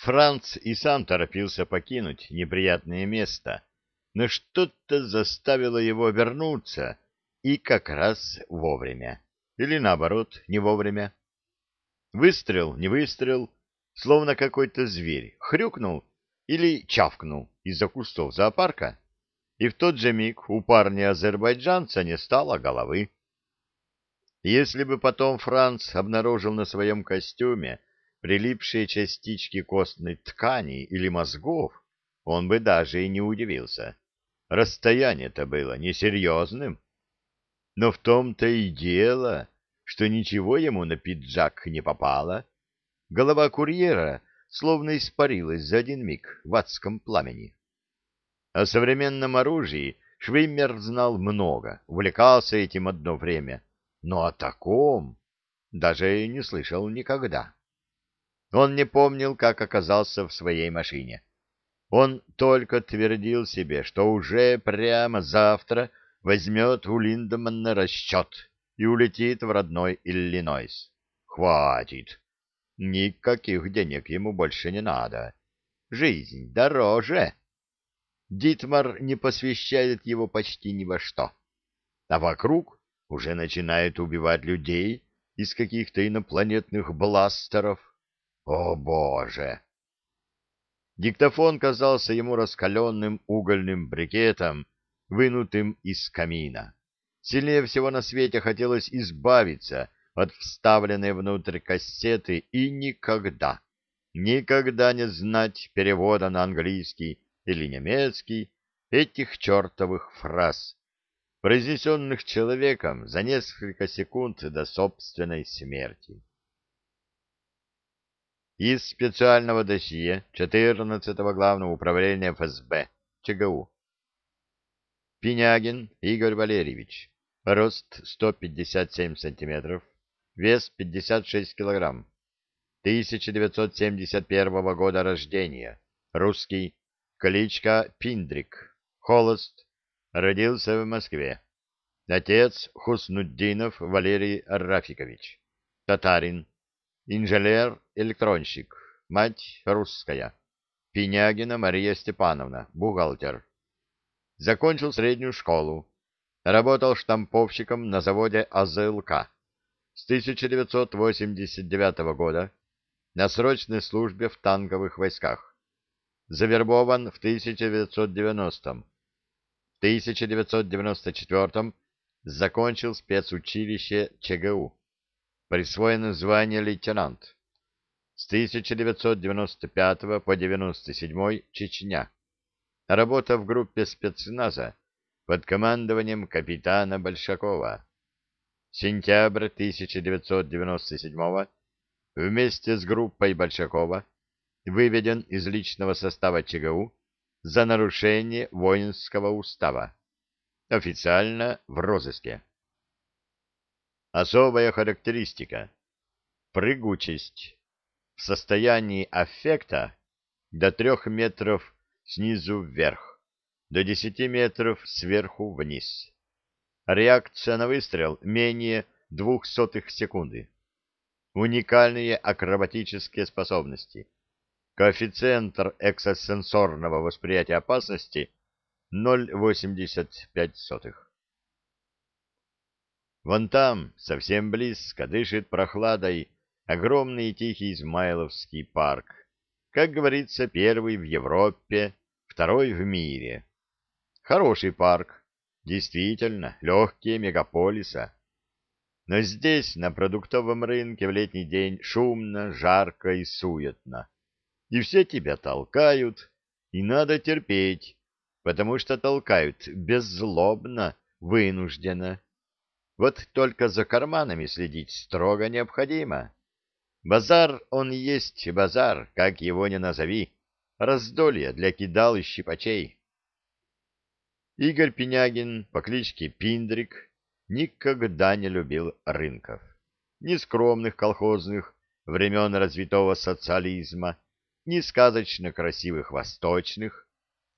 Франц и сам торопился покинуть неприятное место, но что-то заставило его вернуться, и как раз вовремя. Или наоборот, не вовремя. Выстрел, не выстрел, словно какой-то зверь, хрюкнул или чавкнул из-за кустов зоопарка, и в тот же миг у парня-азербайджанца не стало головы. Если бы потом Франц обнаружил на своем костюме прилипшие частички костной ткани или мозгов, он бы даже и не удивился. Расстояние-то было несерьезным. Но в том-то и дело, что ничего ему на пиджак не попало. Голова курьера словно испарилась за один миг в адском пламени. О современном оружии Швеймер знал много, увлекался этим одно время, но о таком даже не слышал никогда. Он не помнил, как оказался в своей машине. Он только твердил себе, что уже прямо завтра возьмет у Линдеманна расчет и улетит в родной Иллинойс. Хватит. Никаких денег ему больше не надо. Жизнь дороже. Дитмар не посвящает его почти ни во что. А вокруг уже начинает убивать людей из каких-то инопланетных бластеров. О, Боже! Диктофон казался ему раскаленным угольным брикетом, вынутым из камина. Сильнее всего на свете хотелось избавиться от вставленной внутрь кассеты и никогда, никогда не знать перевода на английский или немецкий этих чертовых фраз, произнесенных человеком за несколько секунд до собственной смерти. Из специального досье 14-го главного управления ФСБ ЧГУ. Пинягин Игорь Валерьевич. Рост 157 сантиметров. Вес 56 килограмм. 1971 года рождения. Русский Кличка Пиндрик. Холост. Родился в Москве. Отец Хуснуддинов Валерий Рафикович. Татарин. Инженер-электронщик. Мать русская. Пинягина Мария Степановна. Бухгалтер. Закончил среднюю школу. Работал штамповщиком на заводе АЗЛК. С 1989 года на срочной службе в танковых войсках завербован в 1990-м. В 1994 закончил спецучилище ЧГУ. Присвоено звание лейтенант. С 1995 по 1997 Чечня. Работа в группе спецназа под командованием капитана Большакова. Сентябрь 1997 вместе с группой Большакова выведен из личного состава ЧГУ за нарушение воинского устава. Официально в розыске. Особая характеристика. Прыгучесть. В состоянии аффекта до трех метров снизу вверх, до десяти метров сверху вниз. Реакция на выстрел менее двух сотых секунды. Уникальные акробатические способности – Коэффициент экстрасенсорного восприятия опасности 0,85. Вон там, совсем близко, дышит прохладой огромный и тихий Измайловский парк. Как говорится, первый в Европе, второй в мире. Хороший парк, действительно, легкие мегаполиса. Но здесь, на продуктовом рынке, в летний день шумно, жарко и суетно и все тебя толкают, и надо терпеть, потому что толкают беззлобно, вынужденно. Вот только за карманами следить строго необходимо. Базар он есть базар, как его ни назови, раздолье для кидал и щипачей. Игорь Пенягин по кличке Пиндрик никогда не любил рынков. Ни скромных колхозных времен развитого социализма, ни сказочно красивых восточных,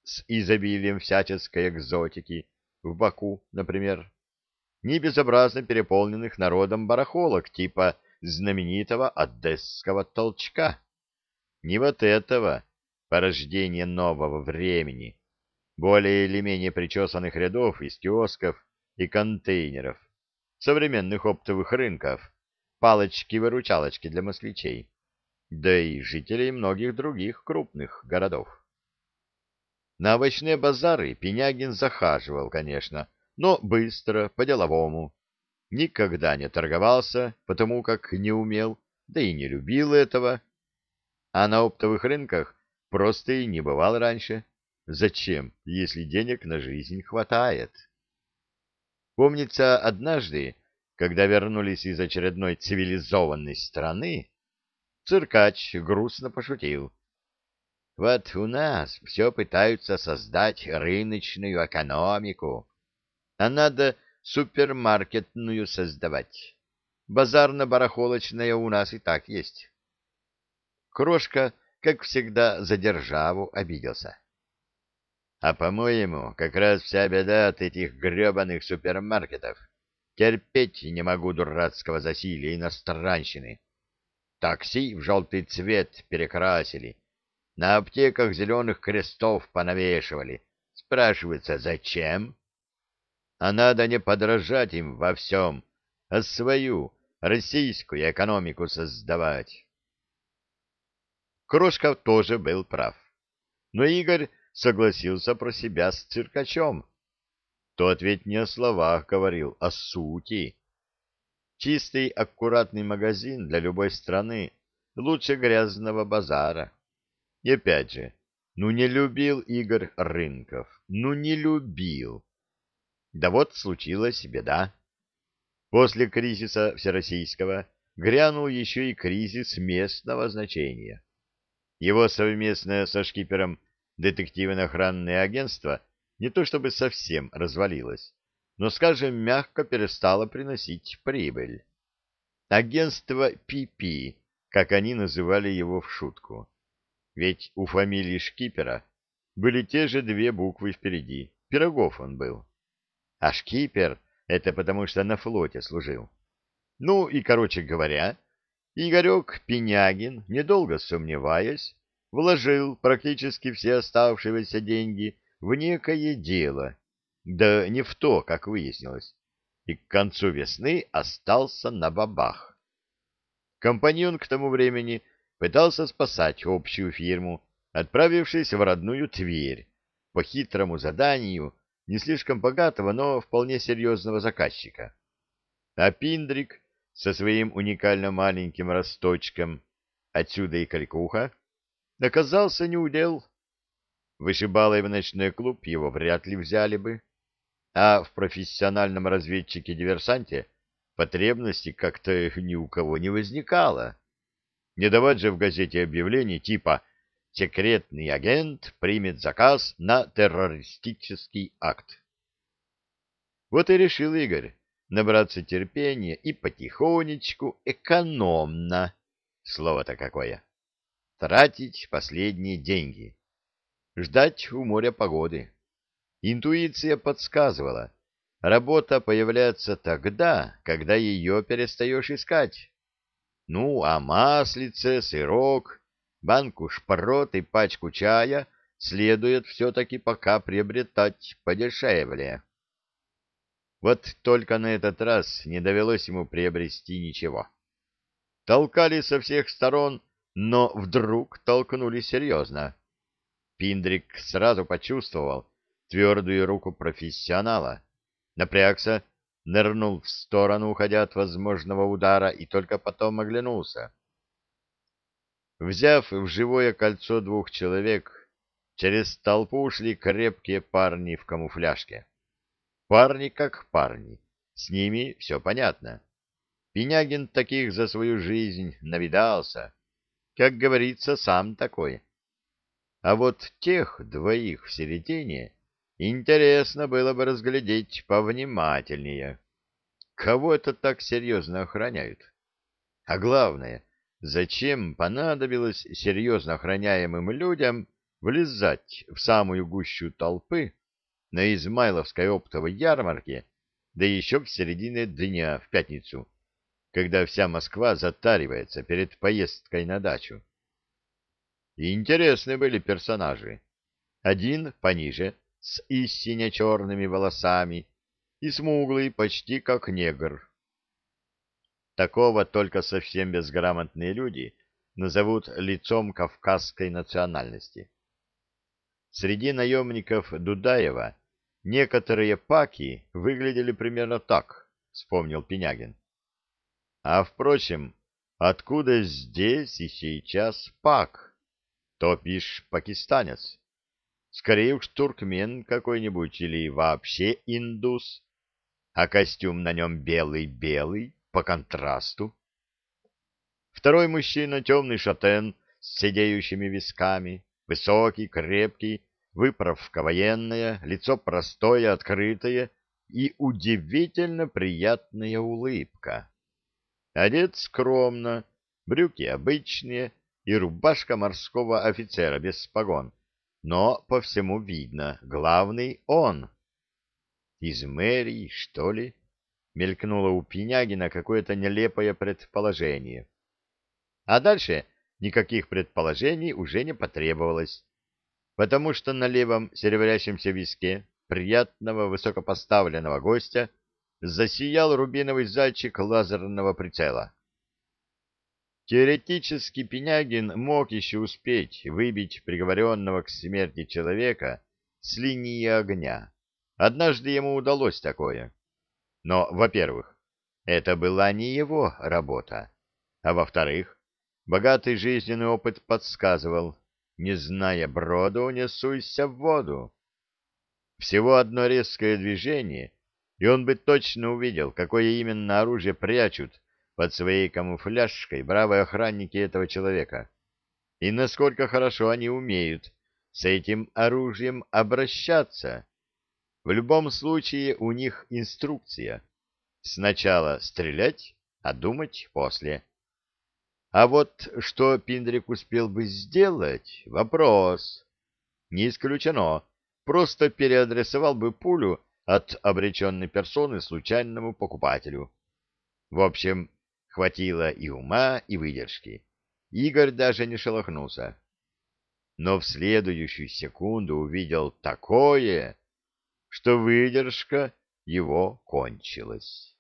с изобилием всяческой экзотики, в Баку, например, ни безобразно переполненных народом барахолок типа знаменитого одесского толчка. не вот этого, порождения нового времени, более или менее причесанных рядов из киосков и контейнеров, современных оптовых рынков, палочки-выручалочки для москвичей, да и жителей многих других крупных городов. На овощные базары Пенягин захаживал, конечно, но быстро, по-деловому. Никогда не торговался, потому как не умел, да и не любил этого. А на оптовых рынках просто и не бывал раньше. Зачем, если денег на жизнь хватает? Помнится, однажды, когда вернулись из очередной цивилизованной страны, циркач грустно пошутил. Вот у нас все пытаются создать рыночную экономику, а надо супермаркетную создавать. Базарно-барахолочная у нас и так есть. Крошка, как всегда, за державу обиделся. А, по-моему, как раз вся беда от этих гребаных супермаркетов. Терпеть не могу дурацкого засилия иностранщины. Такси в желтый цвет перекрасили. На аптеках зеленых крестов понавешивали. Спрашивается, зачем? А надо не подражать им во всем, а свою, российскую экономику создавать. Крошков тоже был прав. Но Игорь согласился про себя с циркачом. Тот ведь не о словах говорил, а сути. Чистый, аккуратный магазин для любой страны лучше грязного базара. И опять же, ну не любил Игорь рынков, ну не любил. Да вот случилась беда. После кризиса всероссийского грянул еще и кризис местного значения. Его совместное со шкипером детективно-охранное агентство не то чтобы совсем развалилось, но, скажем, мягко перестало приносить прибыль. Агентство ПП, как они называли его в шутку. Ведь у фамилии шкипера были те же две буквы впереди. Пирогов он был. А шкипер — это потому что на флоте служил. Ну и, короче говоря, Игорек Пенягин, недолго сомневаясь, вложил практически все оставшиеся деньги в некое дело, да не в то, как выяснилось, и к концу весны остался на бабах. Компаньон к тому времени пытался спасать общую фирму, отправившись в родную Тверь по хитрому заданию не слишком богатого, но вполне серьезного заказчика. А Пиндрик со своим уникально маленьким росточком, отсюда и крикуха, оказался неудел. Вышибалой в ночной клуб его вряд ли взяли бы, а в профессиональном разведчике-диверсанте потребности как-то ни у кого не возникало. Не давать же в газете объявлений типа секретный агент примет заказ на террористический акт. Вот и решил Игорь набраться терпения и потихонечку, экономно, слово-то какое, тратить последние деньги, ждать у моря погоды. Интуиция подсказывала, работа появляется тогда, когда ее перестаешь искать. Ну, а маслице, сырок банку шпрот и пачку чая следует все-таки пока приобретать подешевле. Вот только на этот раз не довелось ему приобрести ничего. Толкали со всех сторон, но вдруг толкнули серьезно. Пиндрик сразу почувствовал твердую руку профессионала, напрягся, нырнул в сторону, уходя от возможного удара, и только потом оглянулся. Взяв в живое кольцо двух человек, через толпу шли крепкие парни в камуфляжке. Парни как парни, с ними все понятно. Пенягин таких за свою жизнь навидался, как говорится, сам такой. А вот тех двоих в середине интересно было бы разглядеть повнимательнее. Кого это так серьезно охраняют? А главное — Зачем понадобилось серьезно охраняемым людям влезать в самую гущу толпы на Измайловской оптовой ярмарке, да еще в середине дня, в пятницу, когда вся Москва затаривается перед поездкой на дачу? и интересные были персонажи. Один пониже, с истинно черными волосами, и смуглый, почти как негр. Такого только совсем безграмотные люди назовут лицом кавказской национальности. Среди наемников Дудаева некоторые паки выглядели примерно так, вспомнил Пенягин. А, впрочем, откуда здесь и сейчас пак? Топишь пакистанец. Скорее уж туркмен какой-нибудь или вообще индус. А костюм на нем белый-белый, по контрасту. Второй мужчина, темный шатен с сидеющими висками, высокий, крепкий, выправка военная, лицо простое, открытое и удивительно приятная улыбка. Одет скромно, брюки обычные и рубашка морского офицера без погон. Но по всему видно, главный он. Из мэрии, что ли? Мелькнуло у Пенягина какое-то нелепое предположение. А дальше никаких предположений уже не потребовалось, потому что на левом серебрящемся виске приятного высокопоставленного гостя засиял рубиновый зайчик лазерного прицела. Теоретически Пенягин мог еще успеть выбить приговоренного к смерти человека с линии огня. Однажды ему удалось такое. Но, во-первых, это была не его работа, а во-вторых, богатый жизненный опыт подсказывал, не зная броду, не суйся в воду. Всего одно резкое движение — и он бы точно увидел, какое именно оружие прячут под своей камуфляжкой бравые охранники этого человека, и насколько хорошо они умеют с этим оружием обращаться. В любом случае у них инструкция. Сначала стрелять, а думать после. А вот что Пиндрик успел бы сделать — вопрос. Не исключено, просто переадресовал бы пулю от обреченной персоны случайному покупателю. В общем, хватило и ума, и выдержки. Игорь даже не шелохнулся. Но в следующую секунду увидел такое, что выдержка его кончилась.